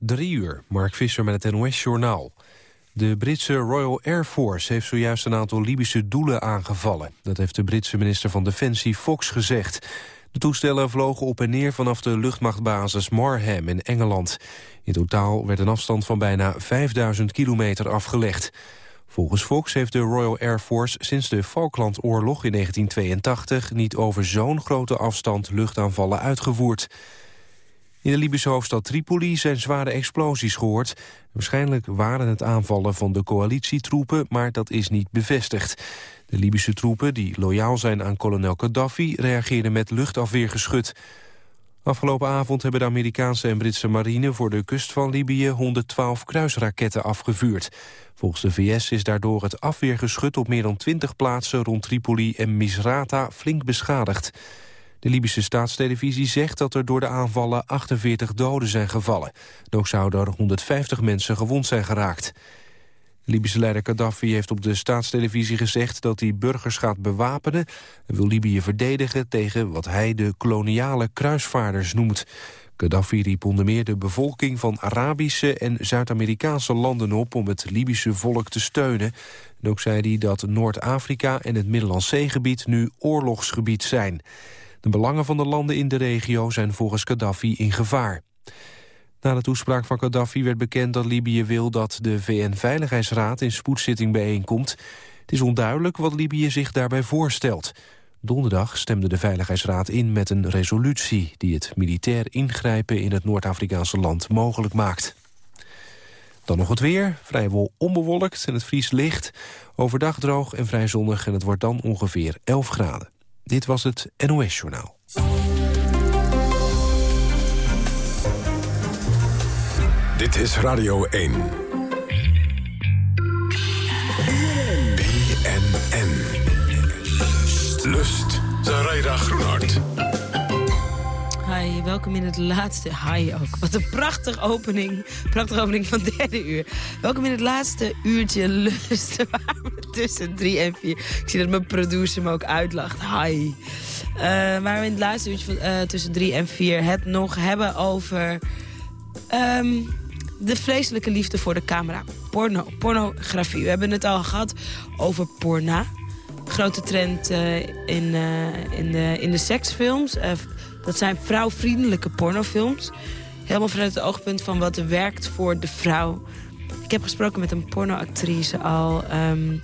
Drie uur, Mark Visser met het NOS-journaal. De Britse Royal Air Force heeft zojuist een aantal Libische doelen aangevallen. Dat heeft de Britse minister van Defensie Fox gezegd. De toestellen vlogen op en neer vanaf de luchtmachtbasis Marham in Engeland. In totaal werd een afstand van bijna 5000 kilometer afgelegd. Volgens Fox heeft de Royal Air Force sinds de Falklandoorlog in 1982... niet over zo'n grote afstand luchtaanvallen uitgevoerd. In de Libische hoofdstad Tripoli zijn zware explosies gehoord. Waarschijnlijk waren het aanvallen van de coalitietroepen, maar dat is niet bevestigd. De Libische troepen, die loyaal zijn aan kolonel Gaddafi... reageerden met luchtafweergeschut. Afgelopen avond hebben de Amerikaanse en Britse marine... voor de kust van Libië 112 kruisraketten afgevuurd. Volgens de VS is daardoor het afweergeschut op meer dan 20 plaatsen... rond Tripoli en Misrata flink beschadigd. De Libische staatstelevisie zegt dat er door de aanvallen 48 doden zijn gevallen. ook zouden er 150 mensen gewond zijn geraakt. Libische leider Gaddafi heeft op de staatstelevisie gezegd dat hij burgers gaat bewapenen en wil Libië verdedigen tegen wat hij de koloniale kruisvaarders noemt. Gaddafi riep onder meer de bevolking van Arabische en Zuid-Amerikaanse landen op om het Libische volk te steunen. En ook zei hij dat Noord-Afrika en het Middellandse nu oorlogsgebied zijn. De belangen van de landen in de regio zijn volgens Gaddafi in gevaar. Na de toespraak van Gaddafi werd bekend dat Libië wil dat de VN-veiligheidsraad in spoedzitting bijeenkomt. Het is onduidelijk wat Libië zich daarbij voorstelt. Donderdag stemde de Veiligheidsraad in met een resolutie... die het militair ingrijpen in het Noord-Afrikaanse land mogelijk maakt. Dan nog het weer, vrijwel onbewolkt en het vries licht. Overdag droog en vrij zonnig en het wordt dan ongeveer 11 graden. Dit was het NOS Journaal. Dit is Radio 1. BNN. Lust. Zaraida Groenhart. Hi, welkom in het laatste... Hi ook, wat een prachtige opening. Prachtige opening van derde uur. Welkom in het laatste uurtje lust. Waar tussen drie en vier... Ik zie dat mijn producer me ook uitlacht. Hi. Uh, waar we in het laatste uurtje van, uh, tussen drie en vier het nog hebben over... Um, de vreselijke liefde voor de camera. Porno, pornografie. We hebben het al gehad over porna. Grote trend uh, in, in, de, in de seksfilms. Dat zijn vrouwvriendelijke pornofilms. Helemaal vanuit het oogpunt van wat er werkt voor de vrouw. Ik heb gesproken met een pornoactrice al. Um,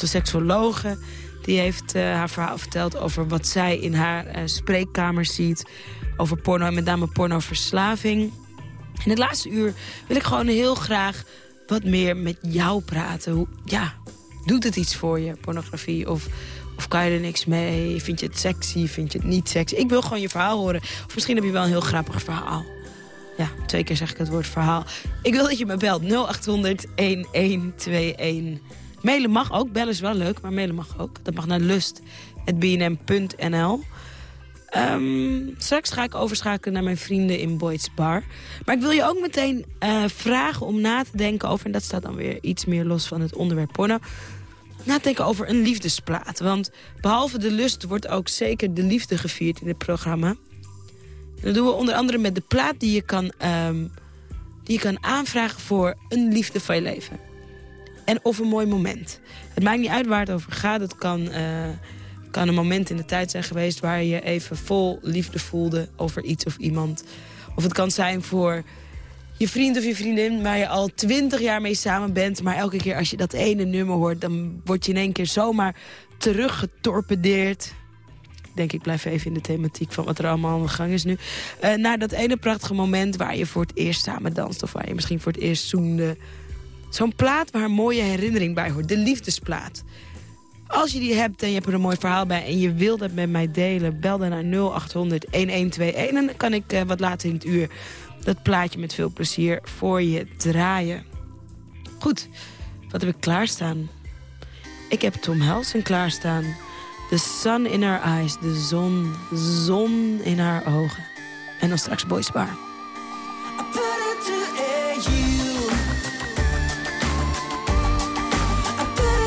onze seksologe. Die heeft haar verhaal verteld over wat zij in haar spreekkamer ziet. Over porno en met name pornoverslaving. In het laatste uur wil ik gewoon heel graag wat meer met jou praten. Hoe, ja, doet het iets voor je, pornografie? Of, of kan je er niks mee? Vind je het sexy? Vind je het niet sexy? Ik wil gewoon je verhaal horen. Of misschien heb je wel een heel grappig verhaal. Ja, twee keer zeg ik het woord verhaal. Ik wil dat je me belt. 0800-1121. Mailen mag ook. Bellen is wel leuk, maar mailen mag ook. Dat mag naar lust.bnm.nl. Um, straks ga ik overschakelen naar mijn vrienden in Boyd's Bar. Maar ik wil je ook meteen uh, vragen om na te denken over... en dat staat dan weer iets meer los van het onderwerp porno... na te denken over een liefdesplaat. Want behalve de lust wordt ook zeker de liefde gevierd in het programma. Dat doen we onder andere met de plaat die je kan, um, die je kan aanvragen... voor een liefde van je leven. En of een mooi moment. Het maakt niet uit waar het over gaat. Het kan... Uh, kan een moment in de tijd zijn geweest... waar je even vol liefde voelde over iets of iemand. Of het kan zijn voor je vriend of je vriendin... waar je al twintig jaar mee samen bent... maar elke keer als je dat ene nummer hoort... dan word je in één keer zomaar teruggetorpedeerd. Ik denk, ik blijf even in de thematiek van wat er allemaal aan de gang is nu. Uh, naar dat ene prachtige moment waar je voor het eerst samen danst... of waar je misschien voor het eerst zoende. Zo'n plaat waar een mooie herinnering bij hoort. De liefdesplaat. Als je die hebt en je hebt er een mooi verhaal bij... en je wilt het met mij delen, bel dan naar 0800 1121. En dan kan ik uh, wat later in het uur dat plaatje met veel plezier voor je draaien. Goed, wat heb ik klaarstaan? Ik heb Tom Helsen klaarstaan. The sun in her eyes, de zon, zon in haar ogen. En dan straks Boys Bar.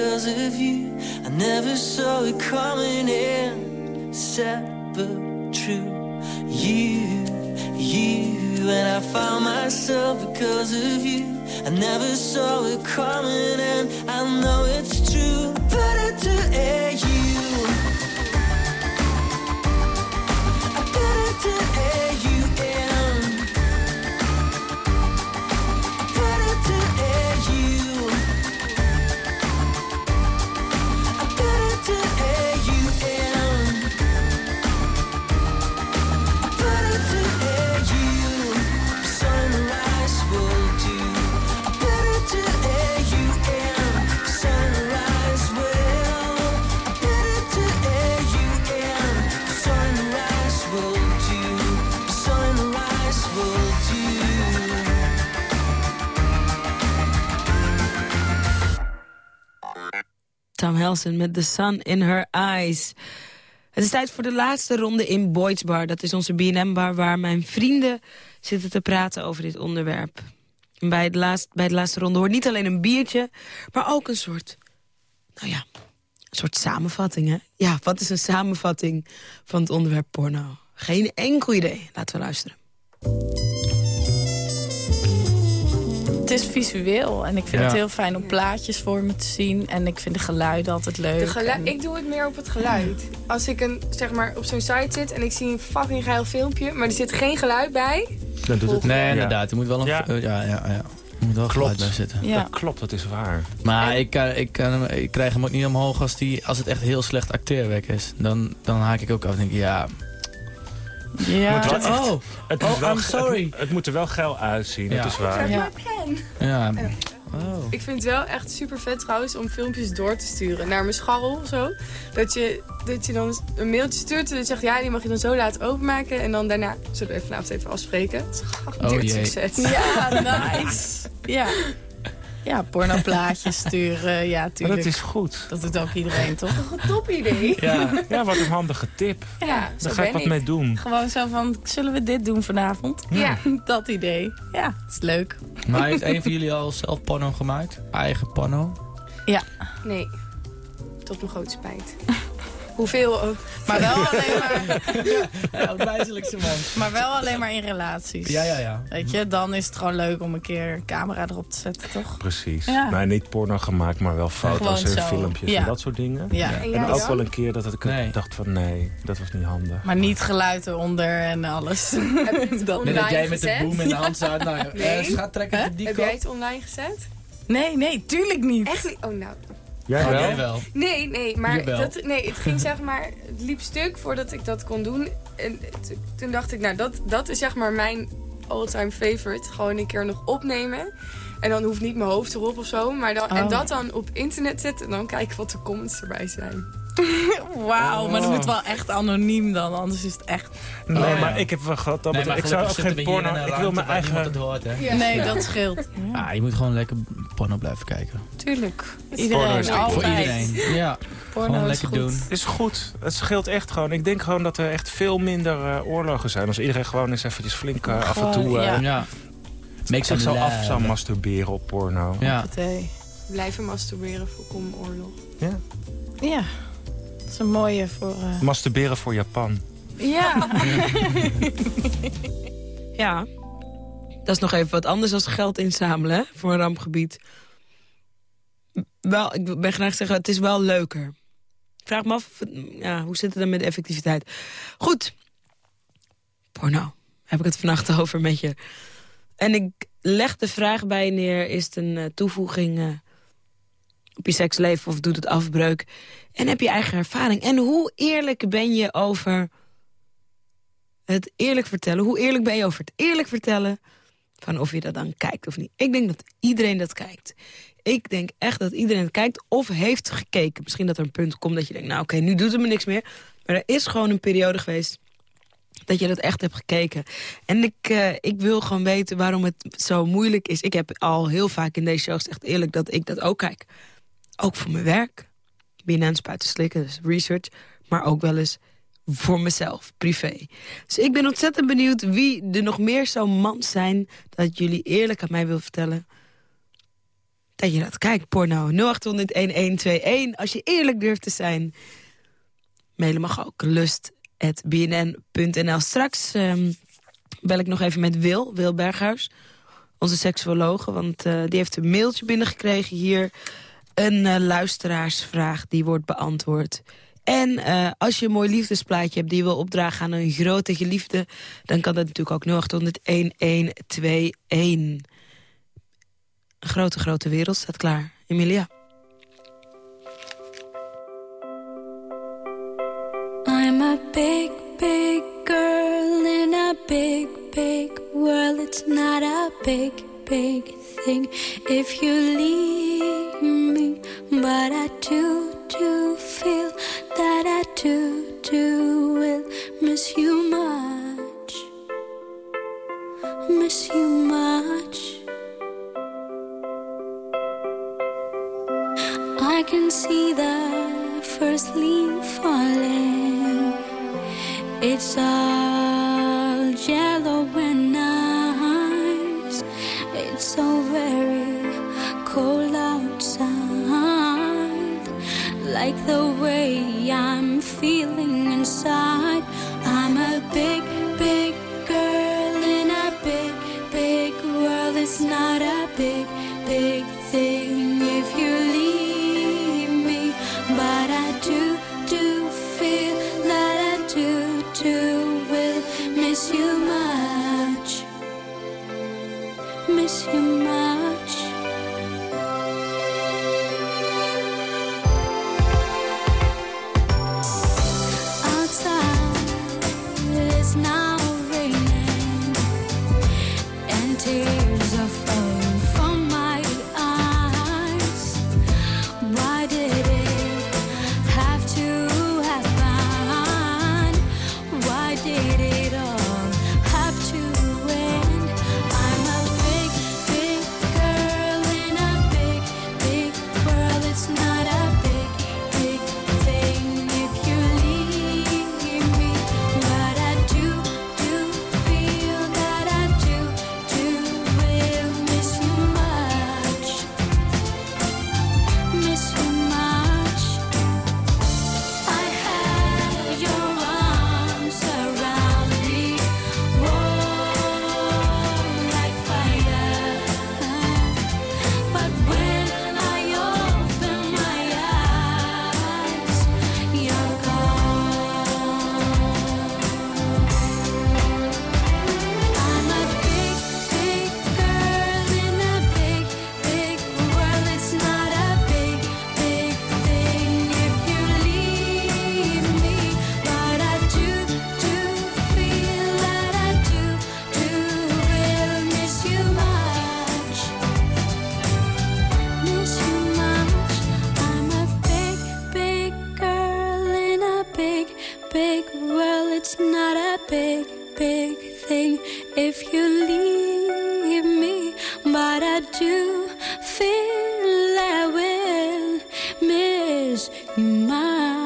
Because of you. I never saw it coming in, sad but true. You, you, and I found myself because of you. I never saw it coming, and I know it's true. Better to air you. Better to air you in. Better to air you. Tom Helsen met The Sun in Her Eyes. Het is tijd voor de laatste ronde in Boyd's Bar. Dat is onze B&M-bar waar mijn vrienden zitten te praten over dit onderwerp. Bij, de laatste, bij de laatste ronde hoort niet alleen een biertje... maar ook een soort, nou ja, een soort samenvatting, hè? Ja, wat is een samenvatting van het onderwerp porno? Geen enkel idee. Laten we luisteren. Het is visueel en ik vind Ja. het heel fijn om plaatjes voor me te zien. En ik vind de geluiden altijd leuk. De gelu- En- ik doe het meer op het geluid. Als ik een, zeg maar, op zo'n site zit en ik zie een fucking geil filmpje... maar er zit geen geluid bij... Dan doet het Nee, ja. inderdaad. Er moet wel een... Ja. Ja, ja, ja. ja. Er moet wel Klopt. geluid bij zitten. Ja. Dat klopt, dat is waar. Maar ik, kan- ik, kan hem- ik krijg hem ook niet omhoog als, die, als het echt heel slecht acteerwerk is. Dan, dan haak ik ook af en denk ik, ja... Ja. Moet wel echt- Oh, Het Oh, moet wel, I'm sorry. Het, het moet er wel geil uitzien, Ja. dat is waar. Ja. ja. Oh. Ik vind het wel echt super vet trouwens om filmpjes door te sturen naar mijn scharrel of zo. Dat je, dat je dan een mailtje stuurt en dan zegt ja, die mag je dan zo laten openmaken. En dan daarna zullen we vanavond even afspreken. Het is Oh jee. succes. Ja, nice. Ja. Ja, pornoplaatjes sturen. Ja, Maar tuurlijk. dat is goed. Dat doet ook iedereen, toch? Top idee. Ja, ja, wat een handige tip. Ja, Daar ga ik wat ik. mee doen. Gewoon zo van, zullen we dit doen vanavond? Ja. Dat idee. Ja, dat is leuk. Maar heeft een van jullie al zelf porno gemaakt? Eigen porno? Nee. Tot mijn grote spijt. Hoeveel ook. Maar wel alleen maar, Ja, wijzelijkste man. maar wel alleen maar in relaties. Ja, ja, ja. Weet je, dan is het gewoon leuk om een keer een camera erop te zetten, toch? Precies. Ja. Nee, niet porno gemaakt, maar wel foto's en filmpjes Ja. en dat soort dingen. Ja. En ook dan? wel een keer dat ik Nee. dacht van nee, dat was niet handig. Maar niet geluid eronder en alles. Heb je Dat- Nee, dat online jij met de boom in de hand staat. Nou, Nee. eh, schat, trek even die Heb kop. jij het online gezet? Nee, nee, tuurlijk niet. Echt niet? Oh, nou. Jij Oh, wel? jij wel. Nee, nee, maar dat, nee, het ging zeg maar, het liep stuk voordat ik dat kon doen. En toen dacht ik, nou, dat, dat is zeg maar mijn all-time favorite. Gewoon een keer nog opnemen. En dan hoeft niet mijn hoofd erop of zo. Maar dan, En Oh. dat dan op internet zetten en dan kijken wat de comments erbij zijn. Wauw, maar dat moet wel echt anoniem dan, anders is het echt... Nee, Oh, ja. maar ik heb wel gehad. Dat Nee, maar ik zou ook geen porno... Ik wil mijn eigen... het hoort, hè? Ja. Nee, dat scheelt. Ah, je moet gewoon lekker porno blijven kijken. Tuurlijk. Porno Iedereen, is altijd. Voor iedereen. Ja, Porno gewoon is lekker goed. doen. is goed. Het scheelt echt gewoon. Ik denk gewoon dat er echt veel minder eh, oorlogen zijn. Als iedereen gewoon eens eventjes flink eh, af en toe... eh, ja. Ja. Make zich some zo af love. zou masturberen op porno. Ja. Blijven masturberen voorkom oorlog. Ja, is een mooie voor... eh, Masturberen voor Japan. Ja. Ja, dat is nog even wat anders dan geld inzamelen hè, voor een rampgebied. Wel, ik ben graag zeggen, het is wel leuker. Ik vraag me af, ja, hoe zit het dan met de effectiviteit? Goed, porno. Heb ik het vannacht over met je. En ik leg de vraag bij je neer, is het een eh, toevoeging eh, op je seksleven of doet het afbreuk? En heb je eigen ervaring? En hoe eerlijk ben je over het eerlijk vertellen. Hoe eerlijk ben je over het eerlijk vertellen... van of je dat dan kijkt of niet. Ik denk dat iedereen dat kijkt. Ik denk echt dat iedereen het kijkt of heeft gekeken. Misschien dat er een punt komt dat je denkt... nou oké, nu doet het me niks meer. Maar er is gewoon een periode geweest dat je dat echt hebt gekeken. En ik, eh, ik wil gewoon weten waarom het zo moeilijk is. Ik heb al heel vaak in deze show gezegd eerlijk dat ik dat ook kijk. Ook voor mijn werk. BNN spuiten slikken, dus research. Maar ook wel eens voor mezelf, privé. Dus ik ben ontzettend benieuwd wie er nog meer zo'n man zijn... dat jullie eerlijk aan mij wil vertellen dat je dat kijkt, porno. 0800-1121, als je eerlijk durft te zijn. Mailen mag ook, lust.bnn.nl. Straks ehm, bel ik nog even met Wil, Wil Berghuis, onze seksuologe... want eh, die heeft een mailtje binnengekregen hier... Een eh, luisteraarsvraag die wordt beantwoord. En eh, als je een mooi liefdesplaatje hebt die je wil opdragen aan een grote geliefde... dan kan dat natuurlijk ook 0800-1121. Een grote, grote wereld staat klaar. Emilia. I'm a big, big girl in a big, big world. It's not a big, big thing if you leave me. But I do, do feel that I do, do will miss you much. Miss you much. I can see the first leaf falling. It's all Like the way I'm feeling inside. But I do miss you much.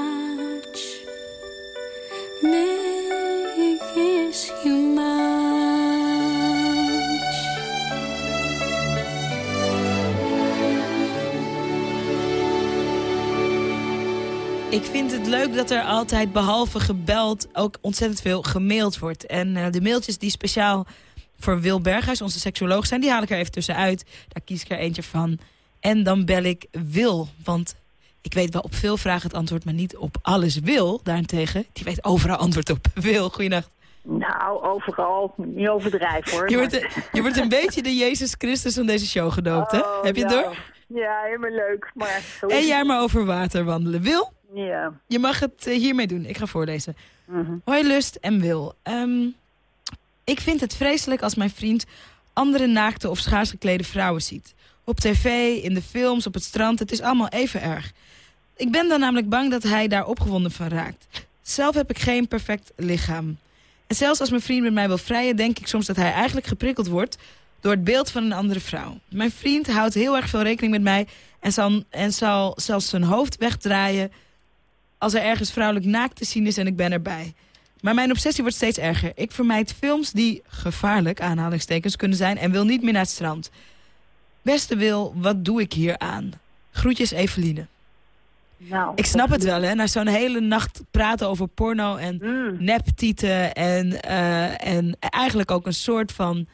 You much. Ik vind het leuk dat er altijd, behalve gebeld, ook ontzettend veel gemaild wordt. En eh, de mailtjes die speciaal voor Wil Berghuis, onze seksuoloog, zijn... die haal ik er even tussenuit. Daar kies ik er eentje van. En dan bel ik Wil, want ik weet wel op veel vragen het antwoord... maar niet op alles Wil, daarentegen. Die weet overal antwoord op. Wil, goeienacht. Nou, overal. Niet overdrijven hoor. Je wordt, een- je wordt een beetje de Jezus Christus van deze show gedoopt, hè? Oh, Heb je het door? Ja, helemaal leuk. Maar En jij maar over water wandelen. Wil, Ja. je mag het eh, hiermee doen. Ik ga voorlezen. Mhm. Hoi Lust en Wil. Ehm, ik vind het vreselijk als mijn vriend andere naakte of schaars geklede vrouwen ziet. Op tv, in de films, op het strand, het is allemaal even erg. Ik ben dan namelijk bang dat hij daar opgewonden van raakt. Zelf heb ik geen perfect lichaam. En zelfs als mijn vriend met mij wil vrijen, denk ik soms dat hij eigenlijk geprikkeld wordt door het beeld van een andere vrouw. Mijn vriend houdt heel erg veel rekening met mij en zal, en zal zelfs zijn hoofd wegdraaien als er ergens vrouwelijk naakt te zien is en ik ben erbij. Maar mijn obsessie wordt steeds erger. Ik vermijd films die gevaarlijk, aanhalingstekens, kunnen zijn... en wil niet meer naar het strand. Beste Wil, wat doe ik hier aan? Groetjes Eveline. Nou, Ik snap het wel, hè? Na zo'n hele nacht praten over porno en Mm. neptieten... En, eh, en eigenlijk ook een soort van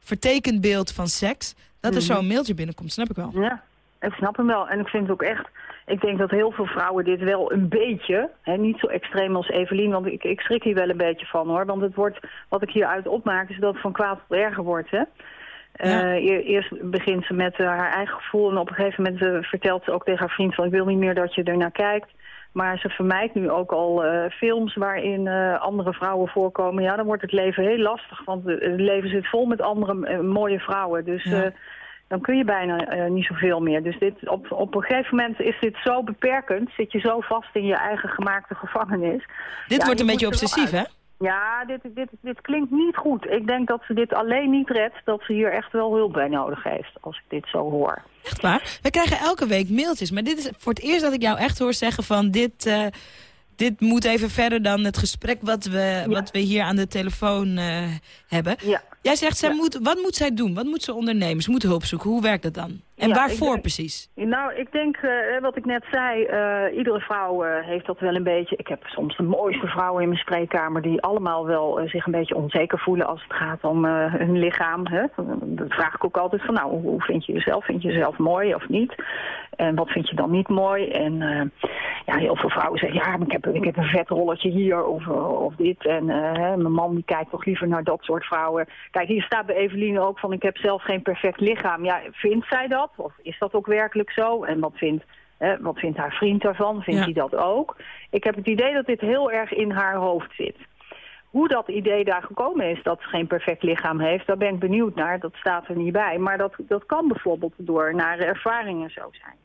vertekend beeld van seks... dat er Mhm. zo'n mailtje binnenkomt, snap ik wel. Ja, ik snap hem wel. En ik vind het ook echt... Ik denk dat heel veel vrouwen dit wel een beetje... Hè, niet zo extreem als Evelien, want ik, ik schrik hier wel een beetje van, hoor. Want het wordt, wat ik hieruit opmaak, is dat het van kwaad tot erger wordt, hè. Ja. Eh, eer- eerst begint ze met eh, haar eigen gevoel en op een gegeven moment eh, vertelt ze ook tegen haar vriend van ik wil niet meer dat je er naar kijkt. Maar ze vermijdt nu ook al films waarin andere vrouwen voorkomen. Ja, dan wordt het leven heel lastig, want het leven zit vol met andere mooie vrouwen. Dus Ja. Dan kun je bijna eh, niet zoveel meer. Dus dit, op, op een gegeven moment is dit zo beperkend, zit je zo vast in je eigen gemaakte gevangenis. Dit Ja, wordt een beetje obsessief, hè? Ja, dit, dit, dit klinkt niet goed. Ik denk dat ze dit alleen niet redt, dat ze hier echt wel hulp bij nodig heeft, als ik dit zo hoor. Echt waar? We krijgen elke week mailtjes. Maar dit is voor het eerst dat ik jou echt hoor zeggen van... dit, eh, dit moet even verder dan het gesprek wat we, wat we hier aan de telefoon eh, hebben. Ja. Jij zegt, zij moet, wat moet zij doen? Wat moet ze ondernemen? Ze moet hulp zoeken. Hoe werkt dat dan? En Ja, waarvoor denk- precies? Nou, ik denk, eh, wat ik net zei, eh, iedere vrouw eh, heeft dat wel een beetje. Ik heb soms de mooiste vrouwen in mijn spreekkamer die allemaal wel eh, zich een beetje onzeker voelen als het gaat om eh, hun lichaam. Hè? Dat vraag ik ook altijd van, nou, hoe- vind je jezelf? Vind je jezelf mooi of niet? En wat vind je dan niet mooi? En eh, ja, heel veel vrouwen zeggen, ja, maar ik heb, ik heb een vet rolletje hier of, of dit. En eh, mijn man die kijkt toch liever naar dat soort vrouwen. Kijk, hier staat bij Eveline ook van, ik heb zelf geen perfect lichaam. Ja, vindt zij dat? Of is dat ook werkelijk zo? En wat vindt, hè, wat vindt haar vriend daarvan? Vindt Ja. hij dat ook? Ik heb het idee dat dit heel erg in haar hoofd zit. Hoe dat idee daar gekomen is dat ze geen perfect lichaam heeft, daar ben ik benieuwd naar. Dat staat er niet bij. Maar dat, dat kan bijvoorbeeld door nare ervaringen zo zijn.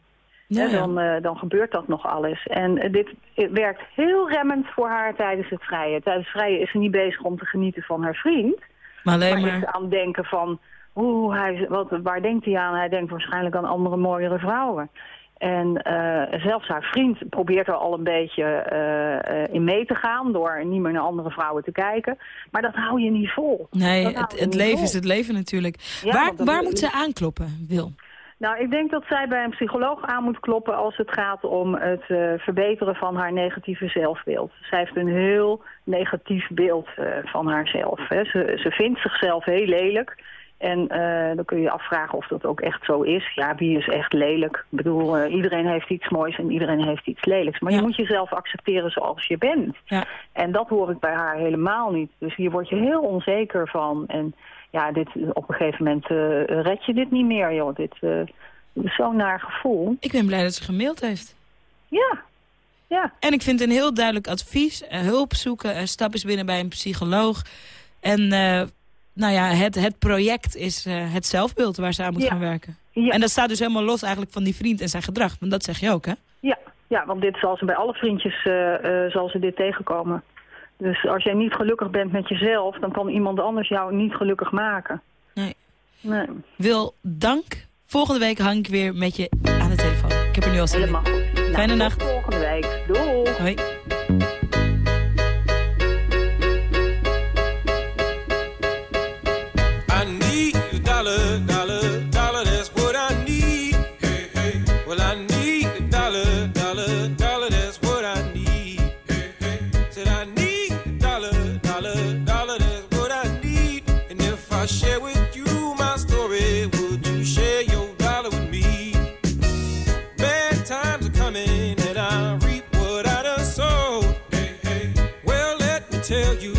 Ja. dan, eh, dan gebeurt dat nog alles. En eh, dit eh, werkt heel remmend voor haar tijdens het vrije. Tijdens het vrije is ze niet bezig om te genieten van haar vriend. Maar alleen Maar aan het denken van, oeh, hij, wat, waar denkt hij aan? Hij denkt waarschijnlijk aan andere mooiere vrouwen. En eh, zelfs haar vriend probeert er al een beetje eh, eh, in mee te gaan... door niet meer naar andere vrouwen te kijken. Maar dat hou je niet vol. Nee, Dat het, het leven vol. is het leven natuurlijk. Ja, waar waar moet ze aankloppen, Wil? Nou, ik denk dat zij bij een psycholoog aan moet kloppen als het gaat om het eh, verbeteren van haar negatieve zelfbeeld. Zij heeft een heel negatief beeld eh, van haarzelf. Hè. Ze, ze vindt zichzelf heel lelijk. En eh, dan kun je je afvragen of dat ook echt zo is. Ja, wie is echt lelijk? Ik bedoel, iedereen heeft iets moois en iedereen heeft iets lelijks. Maar Ja. je moet jezelf accepteren zoals je bent. Ja. En dat hoor ik bij haar helemaal niet. Dus hier word je heel onzeker van. En ja, dit, op een gegeven moment eh, red je dit niet meer, joh. Dit, eh, is zo'n naar gevoel. Ik ben blij dat ze gemaild heeft. Ja, ja. En ik vind een heel duidelijk advies. eh, hulp zoeken, eh, stap eens binnen bij een psycholoog. En eh, nou ja, het, het project is eh, het zelfbeeld waar ze aan moet Ja. gaan werken. Ja. En dat staat dus helemaal los eigenlijk van die vriend en zijn gedrag. Want dat zeg je ook, hè? Ja, ja, want dit zal ze bij alle vriendjes eh, eh, zal ze dit tegenkomen. Dus als jij niet gelukkig bent met jezelf, dan kan iemand anders jou niet gelukkig maken. Nee. Nee. Wil, dank. Volgende week hang ik weer met je aan de telefoon. Ik heb er nu al zin in. Helemaal goed. Nou, Fijne tot nacht. volgende week. Doei. Hoi. Tell you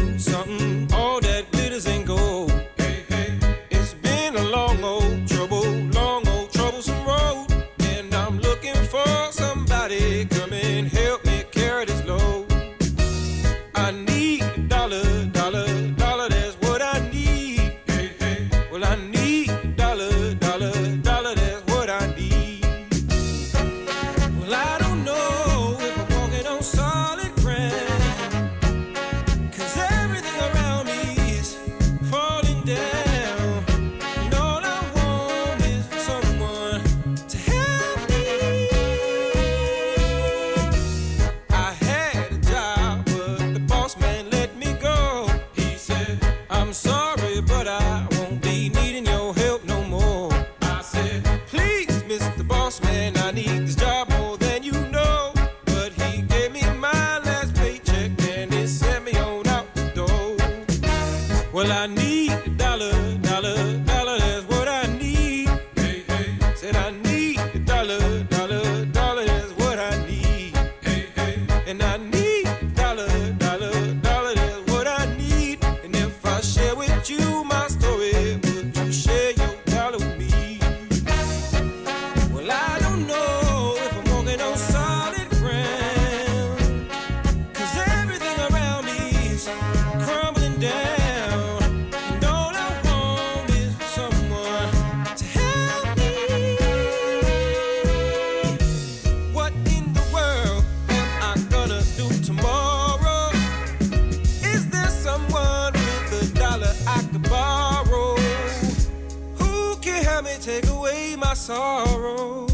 take away my sorrow?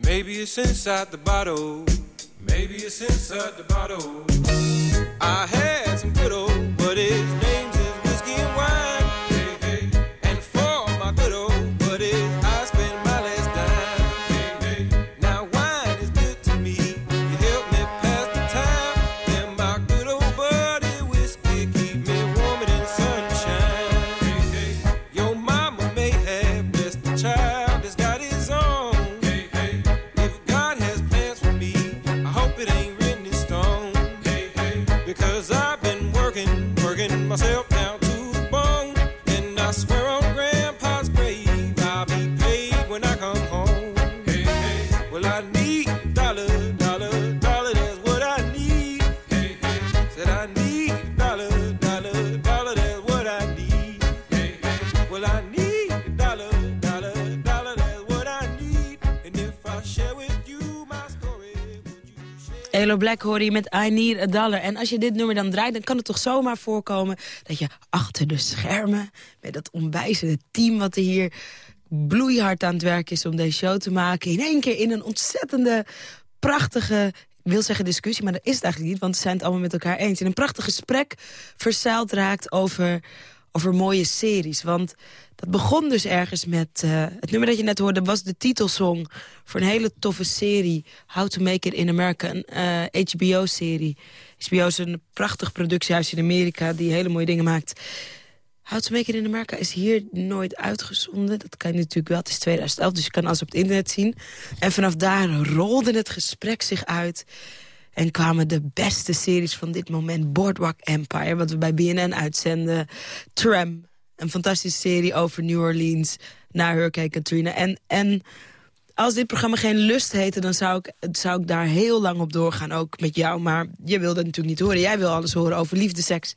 Maybe it's inside the bottle. Maybe it's inside the bottle. I had some good old buddies, Black hoor je met I Need Dollar. En als je dit nummer dan draait, dan kan het toch zomaar voorkomen... dat je achter de schermen, met dat onwijzende team wat er hier bloeihard aan het werk is... om deze show te maken, in één keer in een ontzettende, prachtige... Ik wil zeggen discussie, maar dat is het eigenlijk niet... want ze zijn het allemaal met elkaar eens. In een prachtig gesprek verzeild raakt over, over mooie series. Want dat begon dus ergens met... eh, het nummer dat je net hoorde was de titelsong... voor een hele toffe serie, How to Make It in America. Een eh, HBO-serie. HBO is een prachtig productiehuis in Amerika... die hele mooie dingen maakt. How to Make It in America is hier nooit uitgezonden. Dat kan je natuurlijk wel, het is 2011, dus je kan alles op het internet zien. En vanaf daar rolde het gesprek zich uit... En kwamen de beste series van dit moment. Boardwalk Empire, wat we bij BNN uitzenden. Tram, een fantastische serie over New Orleans na Hurricane Katrina. En, en als dit programma geen lust heette, dan zou ik, zou ik daar heel lang op doorgaan. Ook met jou, maar je wil dat natuurlijk niet horen. Jij wil alles horen over liefde, seks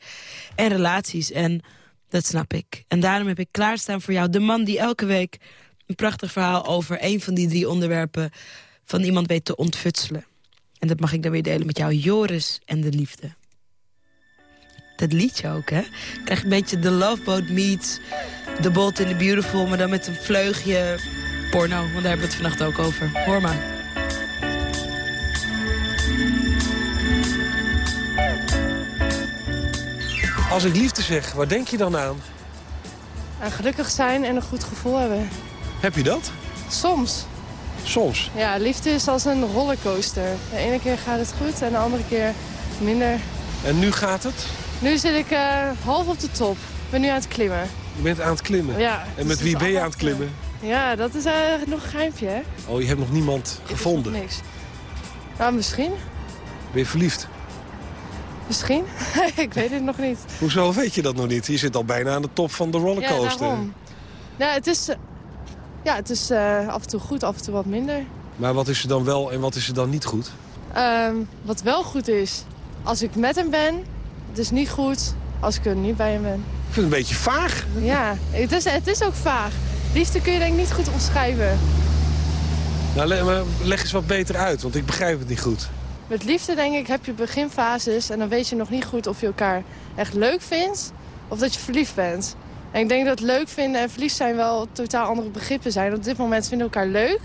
en relaties. En dat snap ik. En daarom heb ik klaarstaan voor jou de man die elke week... een prachtig verhaal over een van die drie onderwerpen... van iemand weet te ontfutselen. En dat mag ik dan weer delen met jou, Joris en de liefde. dat liedje ook, hè? Krijg je een beetje de Love Boat meets The Bold and the Beautiful... maar dan met een vleugje porno, want daar hebben we het vannacht ook over. Hoor maar. Als ik liefde zeg, waar denk je dan aan? En gelukkig zijn en een goed gevoel hebben. Heb je dat? Soms. Soms. Ja, liefde is als een rollercoaster. De ene keer gaat het goed en de andere keer minder. En nu gaat het? Nu zit ik eh, half op de top. Ik ben nu aan het klimmen. Je bent aan het klimmen? Ja. En met dus wie ben je aan het klimmen? Ja, dat is eigenlijk nog een geheimpje, hè? Oh, je hebt nog niemand gevonden. Niks. Nou, misschien. Ben je verliefd? Misschien. ik weet het nog niet. Hoezo weet je dat nog niet? Je zit al bijna aan de top van de Ja, rollercoaster. daarom. Ja, het is, eh, ja, het is eh, af en toe goed, af en toe wat minder. maar wat is er dan wel en wat is er dan niet goed? Ehm, wat wel goed is, als ik met hem ben, het is niet goed als ik er niet bij hem ben. Ik vind het een beetje vaag. Ja, het is, het is ook vaag. Liefde kun je denk ik niet goed omschrijven. Nou, leg, leg eens wat beter uit, want ik begrijp het niet goed. Met liefde denk ik heb je beginfases en dan weet je nog niet goed of je elkaar echt leuk vindt of dat je verliefd bent. En ik denk dat leuk vinden en verliefd zijn wel totaal andere begrippen zijn. Op dit moment vinden we elkaar leuk.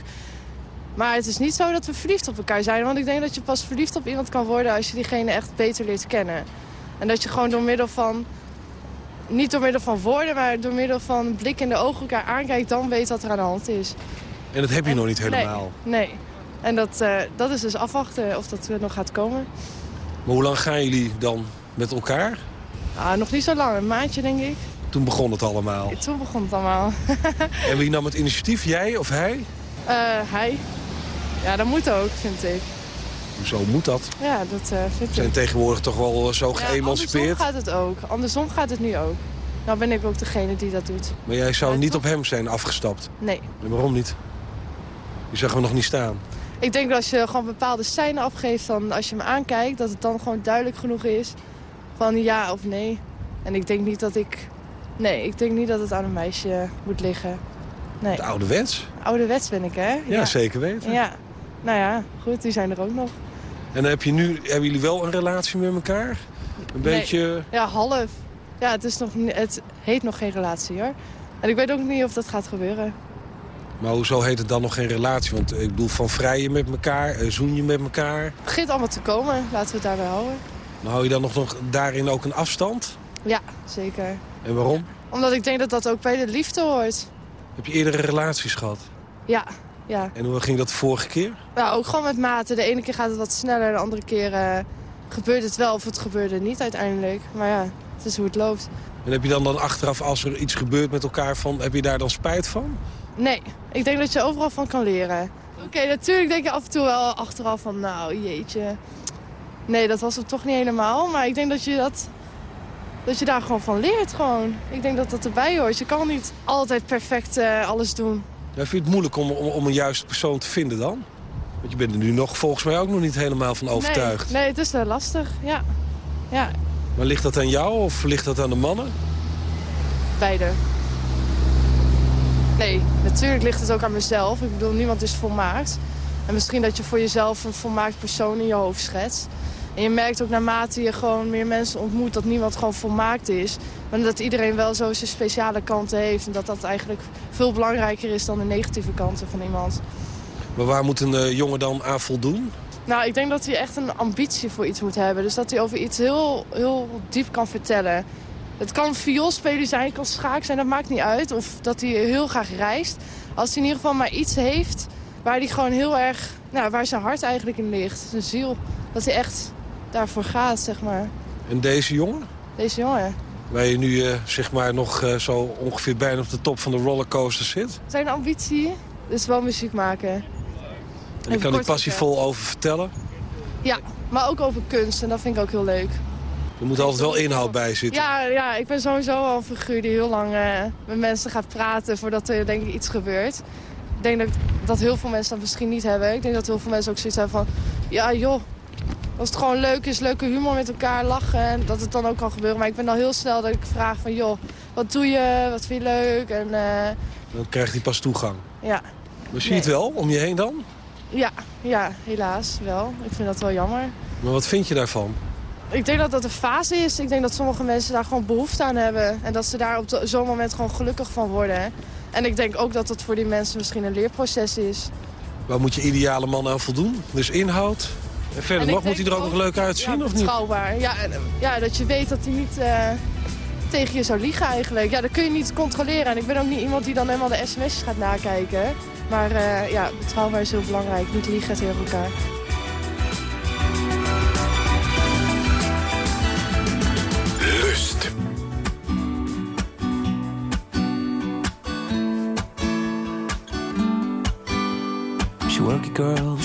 Maar het is niet zo dat we verliefd op elkaar zijn. Want ik denk dat je pas verliefd op iemand kan worden als je diegene echt beter leert kennen. En dat je gewoon door middel van, niet door middel van woorden, maar door middel van een blik in de ogen elkaar aankijkt, dan weet wat er aan de hand is. En dat heb je nog niet helemaal. Nee, nee. En dat, eh, dat is dus afwachten of dat eh, nog gaat komen. Maar hoe lang gaan jullie dan met elkaar? Ah, nog niet zo lang, een maandje denk ik. Toen begon het allemaal. Toen begon het allemaal. En wie nam het initiatief? Jij of hij? Eh, hij. Ja, dat moet ook, vind ik. Hoezo moet dat? Ja, dat eh, vind We ik. zijn tegenwoordig toch wel zo Ja, geëmancipeerd. andersom gaat het ook. Andersom gaat het nu ook. Nou ben ik ook degene die dat doet. Maar jij zou niet op hem zijn afgestapt. Nee. En waarom niet? Je zag hem nog niet staan. Ik denk dat als je gewoon bepaalde seinen afgeeft, dan als je hem aankijkt, dat het dan gewoon duidelijk genoeg is van ja of nee. En ik denk niet dat ik... Nee, ik denk niet dat het aan een meisje moet liggen. Nee. De ouderwets? Ouderwets ben ik, hè? Ja, zeker weten. Ja. Nou ja, goed, die zijn er ook nog. En heb je nu, hebben jullie wel een relatie met elkaar? Een Nee. beetje... Ja, half. Ja, het, is nog, het heet nog geen relatie, hoor. En ik weet ook niet of dat gaat gebeuren. Maar hoezo heet het dan nog geen relatie? Want ik bedoel, van vrijen met elkaar, eh, zoen je met elkaar. Het begint allemaal te komen, laten we het daarbij houden. Maar hou je dan nog, nog daarin ook een afstand? Ja, zeker. En waarom? Omdat ik denk dat dat ook bij de liefde hoort. Heb je eerdere relaties gehad? Ja, ja. En hoe ging dat de vorige keer? Nou, ook gewoon met mate. De ene keer gaat het wat sneller, de andere keer eh, gebeurt het wel of het gebeurde niet uiteindelijk. Maar ja, het is hoe het loopt. En heb je dan, dan achteraf, als er iets gebeurt met elkaar, van, heb je daar dan spijt van? Nee, ik denk dat je overal van kan leren. Oké, natuurlijk denk je af en toe wel achteraf van, nou jeetje. Nee, dat was het toch niet helemaal. Maar ik denk dat je, dat, dat je daar gewoon van leert. Gewoon. Ik denk dat dat erbij hoort. Je kan niet altijd perfect eh, alles doen. Ja, vind je het moeilijk om, om, om een juiste persoon te vinden dan? Want je bent er nu nog volgens mij ook nog niet helemaal van overtuigd. Nee, nee het is eh, lastig. Ja. ja, Maar ligt dat aan jou of ligt dat aan de mannen? beide. Nee, natuurlijk ligt het ook aan mezelf. Ik bedoel, niemand is volmaakt. En misschien dat je voor jezelf een volmaakt persoon in je hoofd schetst. En je merkt ook naarmate je gewoon meer mensen ontmoet... dat niemand gewoon volmaakt is. Maar dat iedereen wel zo zijn speciale kanten heeft. En dat dat eigenlijk veel belangrijker is dan de negatieve kanten van iemand. Maar waar moet een eh, jongen dan aan voldoen? Nou, ik denk dat hij echt een ambitie voor iets moet hebben. Dus dat hij over iets heel, heel diep kan vertellen. Het kan vioolspelen zijn, het kan schaak zijn, dat maakt niet uit. Of dat hij heel graag reist. Als hij in ieder geval maar iets heeft waar hij gewoon heel erg... Nou, waar zijn hart eigenlijk in ligt, zijn ziel. Dat hij echt daarvoor gaat, zeg maar. En deze jongen? Deze jongen. Waar je nu eh, zeg maar nog eh, zo ongeveer bijna op de top van de rollercoaster zit. Zijn ambitie is wel muziek maken. En ik kan er passievol over vertellen. Ja, maar ook over kunst en dat vind ik ook heel leuk. Er moet altijd wel inhoud bij zitten. Ja, ja, ik ben sowieso wel een figuur die heel lang eh, met mensen gaat praten voordat er denk ik iets gebeurt. Ik denk dat, dat heel veel mensen dat misschien niet hebben. Ik denk dat heel veel mensen ook zoiets hebben van... Ja joh, als het gewoon leuk is, leuke humor met elkaar, lachen... en dat het dan ook kan gebeuren. Maar ik ben dan heel snel dat ik vraag van... joh, wat doe je, wat vind je leuk? En eh, Dan krijgt hij pas toegang. ja, Maar zie je het wel om je heen dan? ja, ja, helaas wel. Ik vind dat wel jammer. Maar wat vind je daarvan? Ik denk dat dat een fase is. Ik denk dat sommige mensen daar gewoon behoefte aan hebben. En dat ze daar op zo'n moment gewoon gelukkig van worden. En ik denk ook dat het voor die mensen misschien een leerproces is. Waar moet je ideale man aan voldoen? Dus inhoud. En verder En nog, moet hij er ook nog leuk uitzien ja, of niet? betrouwbaar. Ja, en, eh, ja, dat je weet dat hij niet eh, tegen je zou liegen eigenlijk. Ja, dat kun je niet controleren. En ik ben ook niet iemand die dan helemaal de sms'jes gaat nakijken. Maar eh, ja, betrouwbaar is heel belangrijk. Niet liegen tegen elkaar. Lust. She work it, girl,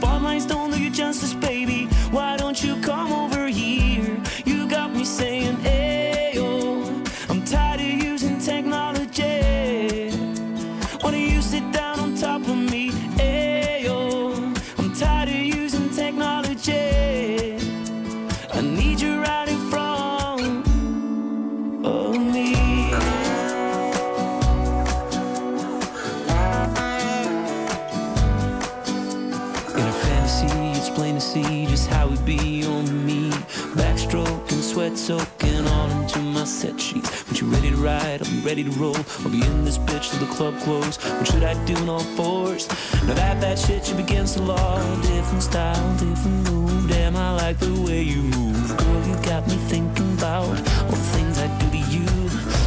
Spotlights don't Fantasy, it's plain to see just how we be on me. Backstroking, sweat soaking all into my set sheets. When you ready to ride, I'll be ready to roll. I'll be in this bitch till the club close. What should I do in all fours? Now that that shit you against the law. Different style, different move. Damn, I like the way you move. Girl, you got me thinking about all the things I do to you.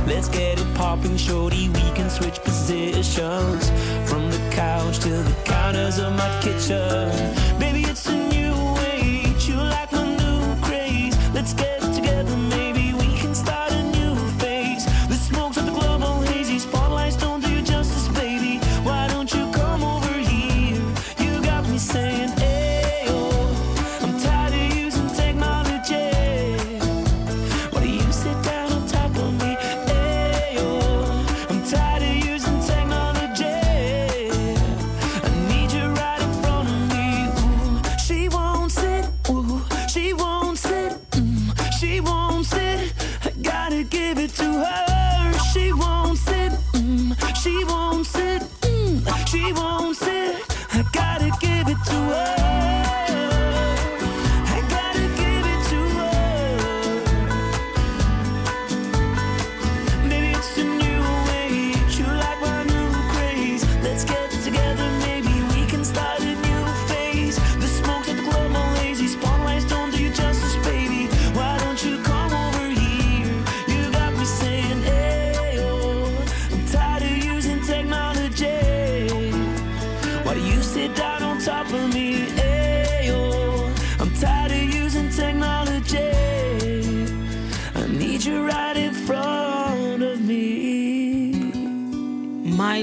Let's get it popping, shorty. We can switch positions from the couch to the counters of my kitchen. It's a new age. You like